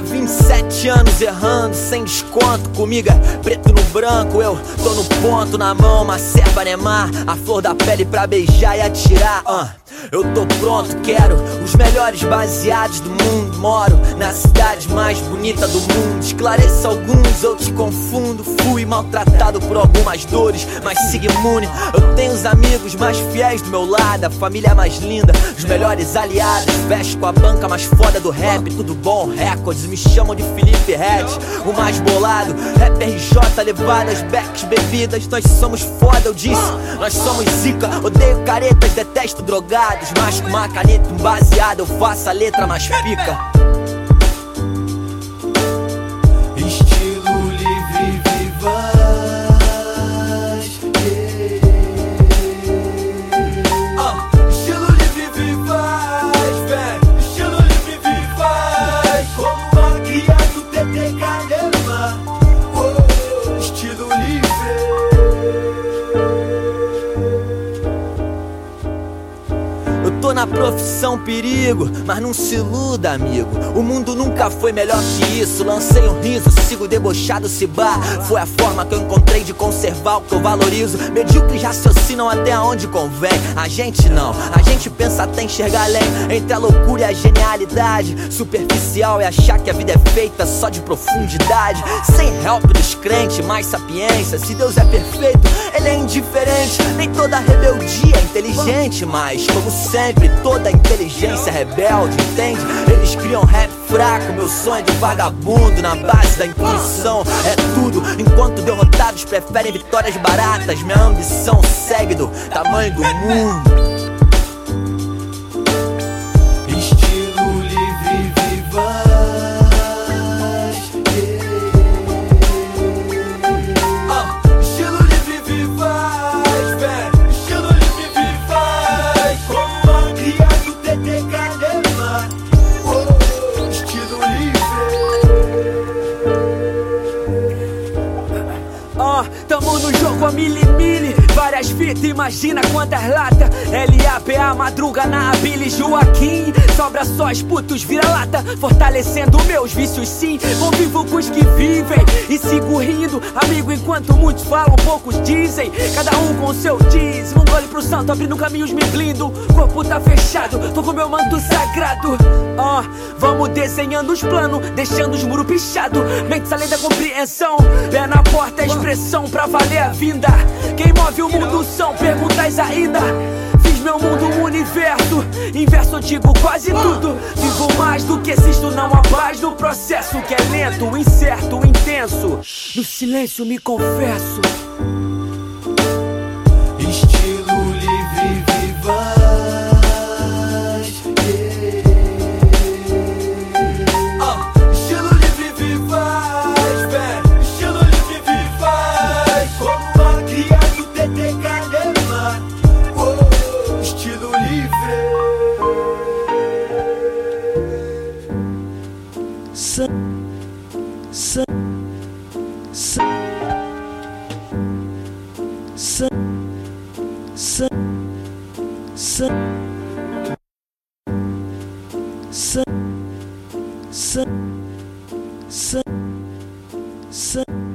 27 anos errando, sem desconto. Comigo é preto no branco, eu tô no ponto, na mão, uma serva Nemar. A flor da pele pra beijar e atirar. Uh. Eu tô pronto, quero os melhores baseados do mundo. Moro na cidade mais bonita do mundo. Esclareça alguns, eu te confundo. Maltratado por algumas dores, mas siga imune. Eu tenho os amigos mais fiéis do meu lado, a família mais linda, os melhores aliados. Fecho com a banca mais foda do rap, tudo bom, records. Me chamam de Felipe Red, o mais bolado. Rap RJ, levadas, backs, bebidas. Nós somos foda, eu disse. Nós somos zica, odeio caretas, detesto drogar dados, mas com uma caneta, um baseado, eu faço a letra mais pica. Profissão perigo, mas não se iluda, amigo. O mundo nunca foi melhor que isso. Lancei um riso, sigo debochado, se bar. Foi a forma que eu encontrei de conservar o que eu valorizo. Medíocres raciocinam até onde convém. A gente não, a gente pensa até enxergar além. Entre a loucura e a genialidade. Superficial é achar que a vida é feita só de profundidade. Sem help dos crentes, mais sapiência. Se Deus é perfeito, ele é indiferente. Nem toda rebeldia é inteligente, mas como sempre toda inteligência rebelde, entende? Eles criam rap fraco, meu sonho de vagabundo na base da intuição é tudo. Enquanto derrotados preferem vitórias baratas, minha ambição segue do tamanho do mundo. Imagina quantas lata LAPA, madruga na Billy Joaquim. Sobra só os putos vira-lata Fortalecendo meus vícios sim. Convivo com os que vivem e sigo rindo. Amigo, enquanto muitos falam, poucos dizem. Cada um com seu diz Um gole pro santo, abrindo caminhos me blindo. Corpo tá fechado, tô com meu manto sagrado. Ó, oh, vamos desenhando os planos Deixando os muros pichados. Mentes além da compreensão. Pé na porta, a expressão pra valer a vinda. Quem move o mundo são perguntas ainda meu mundo um universo. Inverso eu digo quase tudo. Vivo mais do que existo, não há paz no processo Que é lento, incerto, intenso. No silêncio me confesso sun, sun, sun, sun, sun, sun, sun, sun, sun.